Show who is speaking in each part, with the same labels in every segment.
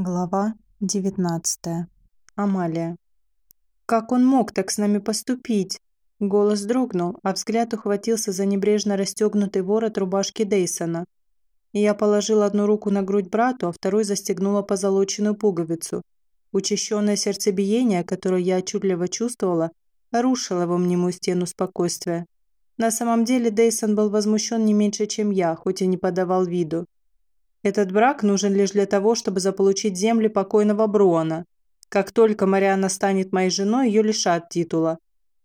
Speaker 1: Глава 19. Амалия. Как он мог так с нами поступить? Голос дрогнул, а взгляд ухватился за небрежно расстегнутый ворот рубашки Дейсона. Я положила одну руку на грудь брату, а второй застегнула позолоченную пуговицу. Учащенное сердцебиение, которое я отчетливо чувствовала, рушило во мнимую стену спокойствия. На самом деле Дейсон был возмущен не меньше, чем я, хоть и не подавал виду. Этот брак нужен лишь для того, чтобы заполучить земли покойного Бруана. Как только Марианна станет моей женой, ее лишат титула.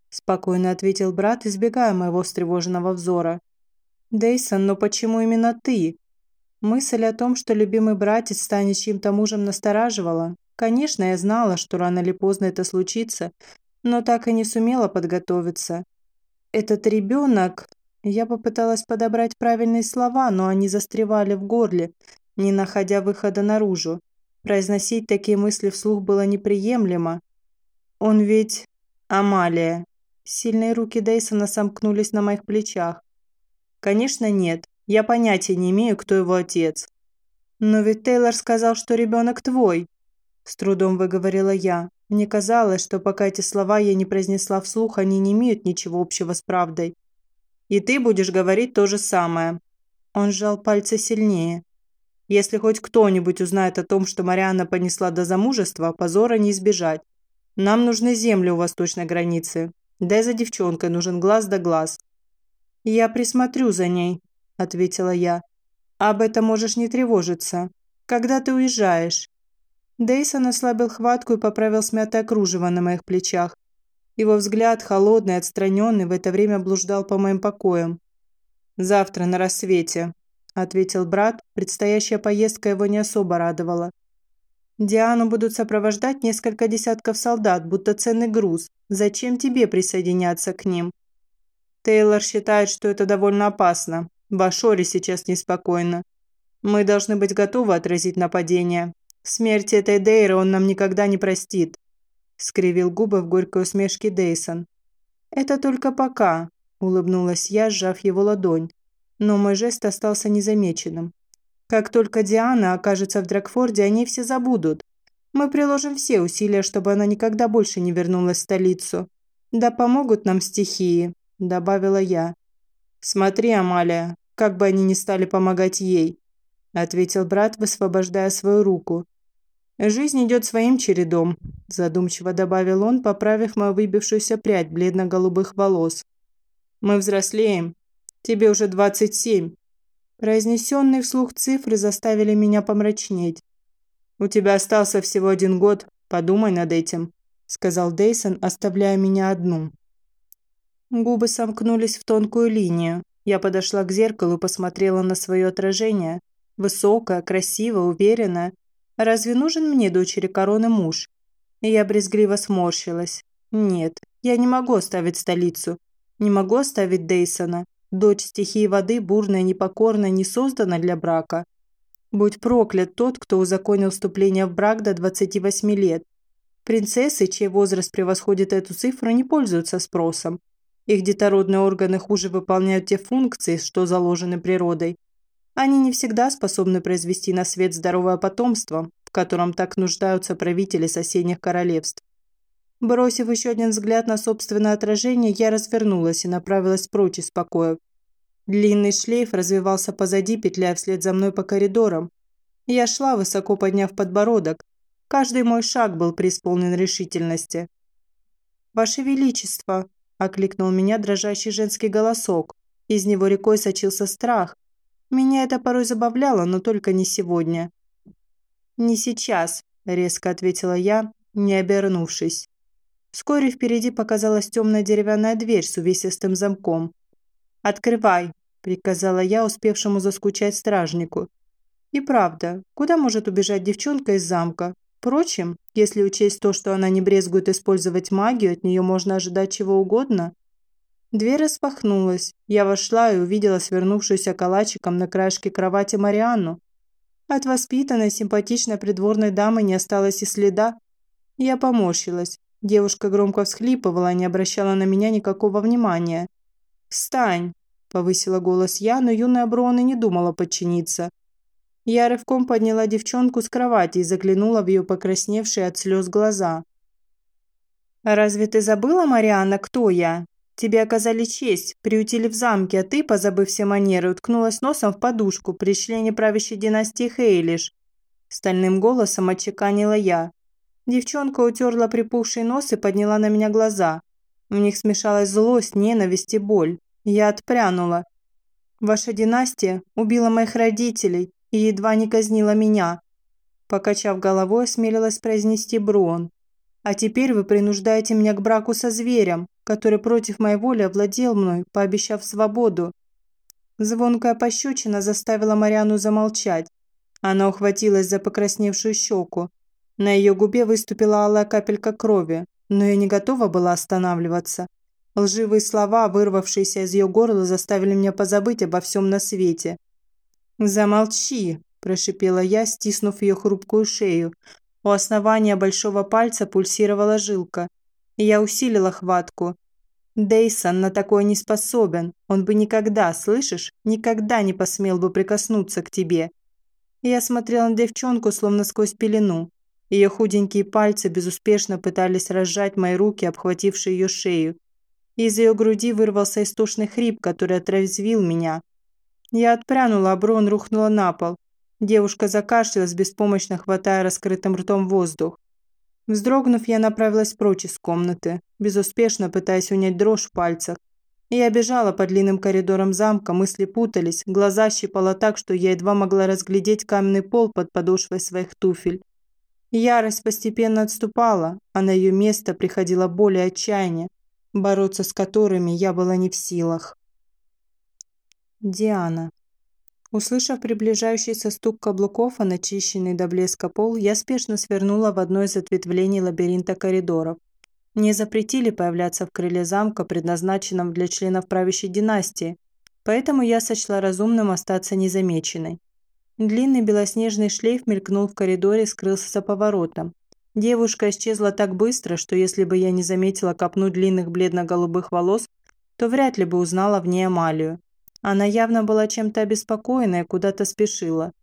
Speaker 1: Спокойно ответил брат, избегая моего встревоженного взора. Дейсон, но почему именно ты? Мысль о том, что любимый братец станет чьим-то мужем, настораживала. Конечно, я знала, что рано или поздно это случится, но так и не сумела подготовиться. Этот ребенок, я попыталась подобрать правильные слова, но они застревали в горле, не находя выхода наружу. Произносить такие мысли вслух было неприемлемо. Он ведь... Амалия. Сильные руки Дейсона сомкнулись на моих плечах. Конечно, нет. Я понятия не имею, кто его отец. Но ведь Тейлор сказал, что ребенок твой. С трудом выговорила я. Мне казалось, что пока эти слова я не произнесла вслух, они не имеют ничего общего с правдой. И ты будешь говорить то же самое». Он сжал пальцы сильнее. «Если хоть кто-нибудь узнает о том, что Марианна понесла до замужества, позора не избежать. Нам нужны земли у восточной границы. Да и за девчонкой нужен глаз да глаз». «Я присмотрю за ней», – ответила я. «Об этом можешь не тревожиться. Когда ты уезжаешь?» Дейсон ослабил хватку и поправил смятое кружево на моих плечах. Его взгляд, холодный, отстраненный, в это время блуждал по моим покоям. «Завтра на рассвете», – ответил брат. Предстоящая поездка его не особо радовала. «Диану будут сопровождать несколько десятков солдат, будто ценный груз. Зачем тебе присоединяться к ним?» Тейлор считает, что это довольно опасно. Башоре сейчас неспокойно. Мы должны быть готовы отразить нападение. Смерть этой Дейры он нам никогда не простит скривил губы в горькой усмешке Дейсон. «Это только пока», – улыбнулась я, сжав его ладонь. Но мой жест остался незамеченным. «Как только Диана окажется в Дракфорде, они все забудут. Мы приложим все усилия, чтобы она никогда больше не вернулась в столицу. Да помогут нам стихии», – добавила я. «Смотри, Амалия, как бы они ни стали помогать ей», – ответил брат, высвобождая свою руку. «Жизнь идет своим чередом», – задумчиво добавил он, поправив мою выбившуюся прядь бледно-голубых волос. «Мы взрослеем. Тебе уже двадцать семь». Произнесенные вслух цифры заставили меня помрачнеть. «У тебя остался всего один год. Подумай над этим», – сказал Дейсон, оставляя меня одну. Губы сомкнулись в тонкую линию. Я подошла к зеркалу и посмотрела на свое отражение. Высокая, красивая, уверенная. Разве нужен мне дочери короны муж? Я брезгливо сморщилась. Нет, я не могу оставить столицу. Не могу оставить Дейсона. Дочь стихии воды, бурная, непокорная, не создана для брака. Будь проклят тот, кто узаконил вступление в брак до 28 лет. Принцессы, чей возраст превосходит эту цифру, не пользуются спросом. Их детородные органы хуже выполняют те функции, что заложены природой. Они не всегда способны произвести на свет здоровое потомство, в котором так нуждаются правители соседних королевств. Бросив еще один взгляд на собственное отражение, я развернулась и направилась прочь из покоя. Длинный шлейф развивался позади, петляя вслед за мной по коридорам. Я шла, высоко подняв подбородок. Каждый мой шаг был преисполнен решительности. «Ваше Величество!» – окликнул меня дрожащий женский голосок. Из него рекой сочился страх, меня это порой забавляло, но только не сегодня. «Не сейчас», – резко ответила я, не обернувшись. Вскоре впереди показалась темная деревянная дверь с увесистым замком. «Открывай», – приказала я успевшему заскучать стражнику. И правда, куда может убежать девчонка из замка? Впрочем, если учесть то, что она не брезгует использовать магию, от нее можно ожидать чего угодно. Дверь распахнулась. Я вошла и увидела свернувшуюся калачиком на краешке кровати Марианну. От воспитанной, симпатичной придворной дамы не осталось и следа. Я поморщилась. Девушка громко всхлипывала не обращала на меня никакого внимания. «Встань!» – повысила голос я, но юная Брона не думала подчиниться. Я рывком подняла девчонку с кровати и заглянула в ее покрасневшие от слез глаза. «Разве ты забыла, Марианна, кто я? Тебе оказали честь, приютили в замке, а ты, позабыв все манеры, уткнулась носом в подушку при члене правящей династии Хейлиш». Стальным голосом отчеканила я. Девчонка утерла припухший нос и подняла на меня глаза. В них смешалась злость, ненависть и боль. Я отпрянула. «Ваша династия убила моих родителей и едва не казнила меня», покачав головой, осмелилась произнести Бруон. «А теперь вы принуждаете меня к браку со зверем, который против моей воли овладел мной, пообещав свободу». Звонкая пощечина заставила Мариану замолчать. Она ухватилась за покрасневшую щеку. На ее губе выступила алая капелька крови но я не готова была останавливаться. Лживые слова, вырвавшиеся из ее горла, заставили меня позабыть обо всем на свете. «Замолчи!» – прошипела я, стиснув ее хрупкую шею. У основания большого пальца пульсировала жилка. Я усилила хватку. Дейсон на такое не способен. Он бы никогда, слышишь, никогда не посмел бы прикоснуться к тебе. Я смотрела на девчонку, словно сквозь пелену. Ее худенькие пальцы безуспешно пытались разжать мои руки, обхватившие ее шею. Из ее груди вырвался истошный хрип, который отрезвил меня. Я отпрянула, а Брон рухнула на пол. Девушка закашлялась, беспомощно хватая раскрытым ртом воздух. Вздрогнув, я направилась прочь из комнаты, безуспешно пытаясь унять дрожь в пальцах. Я бежала по длинным коридорам замка, мысли путались, глаза щипало так, что я едва могла разглядеть каменный пол под подошвой своих туфель. Ярость постепенно отступала, а на ее место приходила боль и отчаяние, бороться с которыми я была не в силах. Диана. Услышав приближающийся стук каблуков, а начищенный до блеска пол, я спешно свернула в одно из ответвлений лабиринта коридоров. Мне запретили появляться в крыле замка, предназначенном для членов правящей династии, поэтому я сочла разумным остаться незамеченной. Длинный белоснежный шлейф мелькнул в коридоре и скрылся за поворотом. Девушка исчезла так быстро, что если бы я не заметила копну длинных бледно-голубых волос, то вряд ли бы узнала в ней Амалию. Она явно была чем-то обеспокоена и куда-то спешила.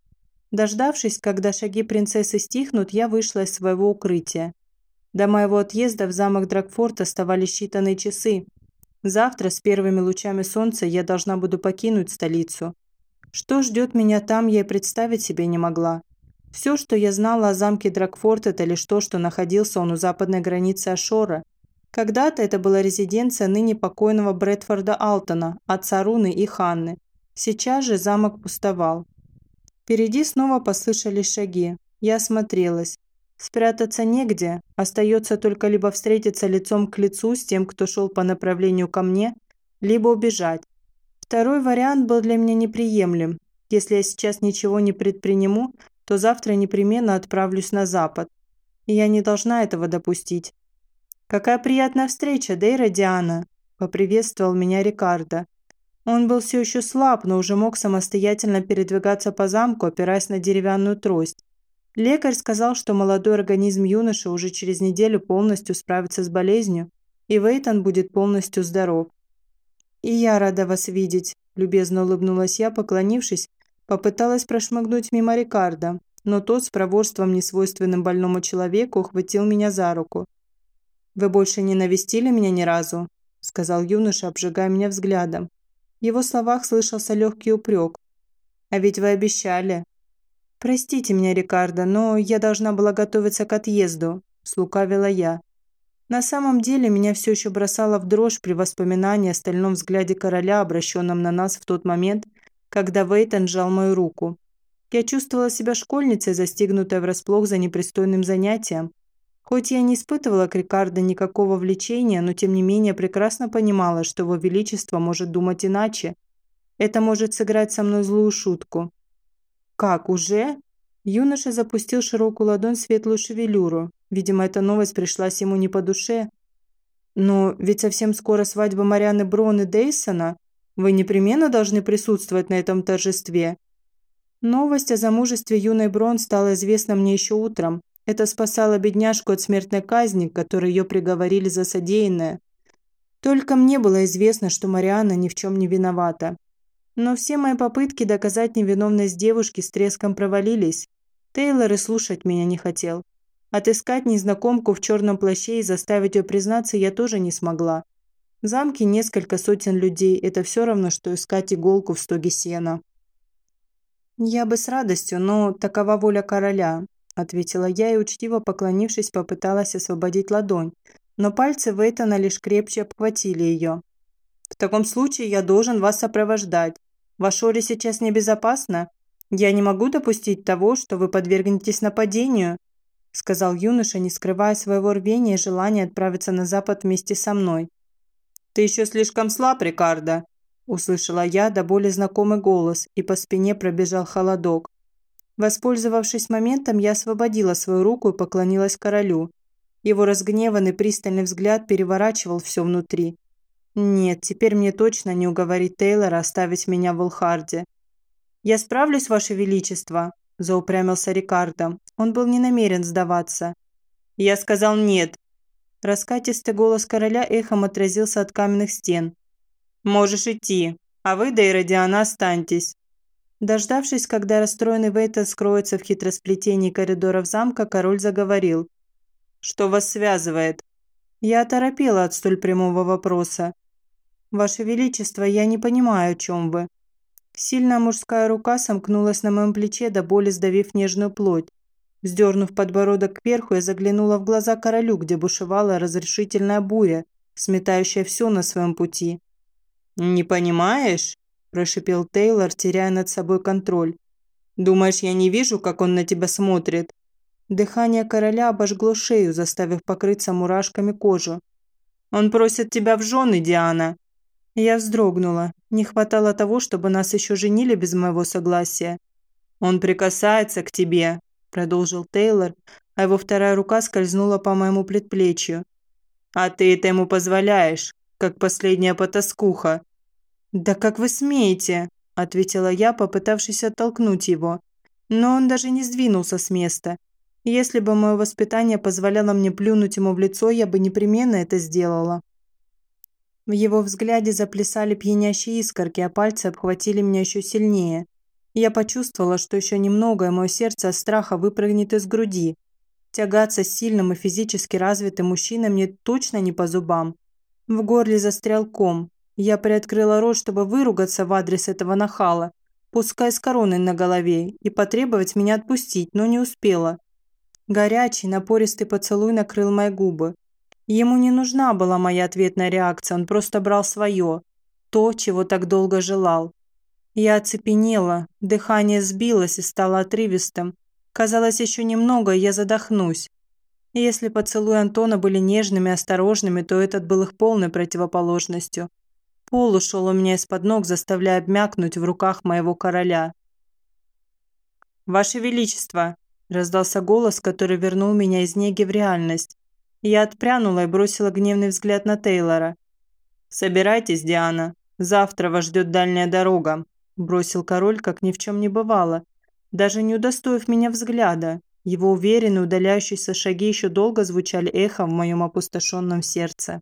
Speaker 1: Дождавшись, когда шаги принцессы стихнут, я вышла из своего укрытия. До моего отъезда в замок Дракфорт оставались считанные часы. Завтра с первыми лучами солнца я должна буду покинуть столицу. Что ждет меня там, я и представить себе не могла. Все, что я знала о замке Дракфорт, это лишь то, что находился он у западной границы Ашора. Когда-то это была резиденция ныне покойного Брэдфорда Алтона, отца Руны и Ханны. Сейчас же замок пустовал. Впереди снова послышались шаги. Я осмотрелась. Спрятаться негде, остается только либо встретиться лицом к лицу с тем, кто шел по направлению ко мне, либо убежать. Второй вариант был для меня неприемлем. Если я сейчас ничего не предприму, то завтра непременно отправлюсь на запад. И я не должна этого допустить. «Какая приятная встреча, Дейра Диана!» – поприветствовал меня Рикардо. Он был все еще слаб, но уже мог самостоятельно передвигаться по замку, опираясь на деревянную трость. Лекарь сказал, что молодой организм юноши уже через неделю полностью справится с болезнью, и Вейтон будет полностью здоров. «И я рада вас видеть», – любезно улыбнулась я, поклонившись, попыталась прошмыгнуть мимо Рикардо, но тот с проворством, несвойственным больному человеку, ухватил меня за руку. «Вы больше не навестили меня ни разу», – сказал юноша, обжигая меня взглядом. В его словах слышался легкий упрек. «А ведь вы обещали». «Простите меня, Рикардо, но я должна была готовиться к отъезду», – слукавила я. На самом деле меня все еще бросало в дрожь при воспоминании о стальном взгляде короля, обращенном на нас в тот момент, когда Вейтон сжал мою руку. Я чувствовала себя школьницей, застигнутой врасплох за непристойным занятием. Хоть я не испытывала к Рикардо никакого влечения, но тем не менее прекрасно понимала, что его величество может думать иначе. Это может сыграть со мной злую шутку. «Как, уже?» Юноша запустил широкую ладонь в светлую шевелюру. Видимо, эта новость пришлась ему не по душе. «Но ведь совсем скоро свадьба Марианы Брон и Дейсона. Вы непременно должны присутствовать на этом торжестве». Новость о замужестве юной Брон стала известна мне еще утром. Это спасало бедняжку от смертной казни, которой ее приговорили за содеянное. Только мне было известно, что Мариана ни в чем не виновата. Но все мои попытки доказать невиновность девушки с треском провалились. Тейлор и слушать меня не хотел. Отыскать незнакомку в черном плаще и заставить ее признаться я тоже не смогла. В замке несколько сотен людей – это все равно, что искать иголку в стоге сена. «Я бы с радостью, но такова воля короля», – ответила я и, учтиво поклонившись, попыталась освободить ладонь, но пальцы Вейтона лишь крепче обхватили ее. «В таком случае я должен вас сопровождать. В Ашоре сейчас небезопасно. Я не могу допустить того, что вы подвергнетесь нападению», – сказал юноша, не скрывая своего рвения и желания отправиться на запад вместе со мной. «Ты еще слишком слаб, Рикардо», – услышала я до боли знакомый голос, и по спине пробежал холодок. Воспользовавшись моментом, я освободила свою руку и поклонилась королю. Его разгневанный пристальный взгляд переворачивал все внутри. Нет, теперь мне точно не уговорить Тейлора оставить меня в Улхарде. «Я справлюсь, Ваше Величество», – заупрямился Рикардо. Он был не намерен сдаваться. «Я сказал нет», Раскатистый голос короля эхом отразился от каменных стен. «Можешь идти, а вы, Дейра Диана, останьтесь». Дождавшись, когда расстроенный Вейтон скроется в хитросплетении коридоров замка, король заговорил. «Что вас связывает?» Я оторопела от столь прямого вопроса. «Ваше Величество, я не понимаю, о чем вы». Сильная мужская рука сомкнулась на моем плече, до боли сдавив нежную плоть. Вздернув подбородок кверху, я заглянула в глаза королю, где бушевала разрешительная буря, сметающая все на своем пути. «Не понимаешь?» – прошипел Тейлор, теряя над собой контроль. «Думаешь, я не вижу, как он на тебя смотрит?» Дыхание короля обожгло шею, заставив покрыться мурашками кожу. «Он просит тебя в жены, Диана!» Я вздрогнула. Не хватало того, чтобы нас еще женили без моего согласия. «Он прикасается к тебе, продолжил Тейлор, а его вторая рука скользнула по моему предплечью. «А ты это ему позволяешь, как последняя потаскуха». «Да как вы смеете?» – ответила я, попытавшись оттолкнуть его. Но он даже не сдвинулся с места. Если бы мое воспитание позволяло мне плюнуть ему в лицо, я бы непременно это сделала. В его взгляде заплясали пьянящие искорки, а пальцы обхватили меня еще сильнее. Я почувствовала, что еще немного, и мое сердце от страха выпрыгнет из груди. Тягаться с сильным и физически развитым мужчиной мне точно не по зубам. В горле застрял ком. Я приоткрыла рот, чтобы выругаться в адрес этого нахала, пускай с короной на голове, и потребовать меня отпустить, но не успела. Горячий, напористый поцелуй накрыл мои губы. Ему не нужна была моя ответная реакция, он просто брал свое. То, чего так долго желал. Я оцепенела, дыхание сбилось и стало отрывистым. Казалось, еще немного, и я задохнусь. Если поцелуи Антона были нежными и осторожными, то этот был их полной противоположностью. Пол ушел у меня из-под ног, заставляя обмякнуть в руках моего короля. «Ваше Величество!» – раздался голос, который вернул меня из неги в реальность. Я отпрянула и бросила гневный взгляд на Тейлора. «Собирайтесь, Диана. Завтра вас ждет дальняя дорога бросил король, как ни в чем не бывало, даже не удостоив меня взгляда. Его уверенные удаляющиеся шаги еще долго звучали эхом в моем опустошенном сердце.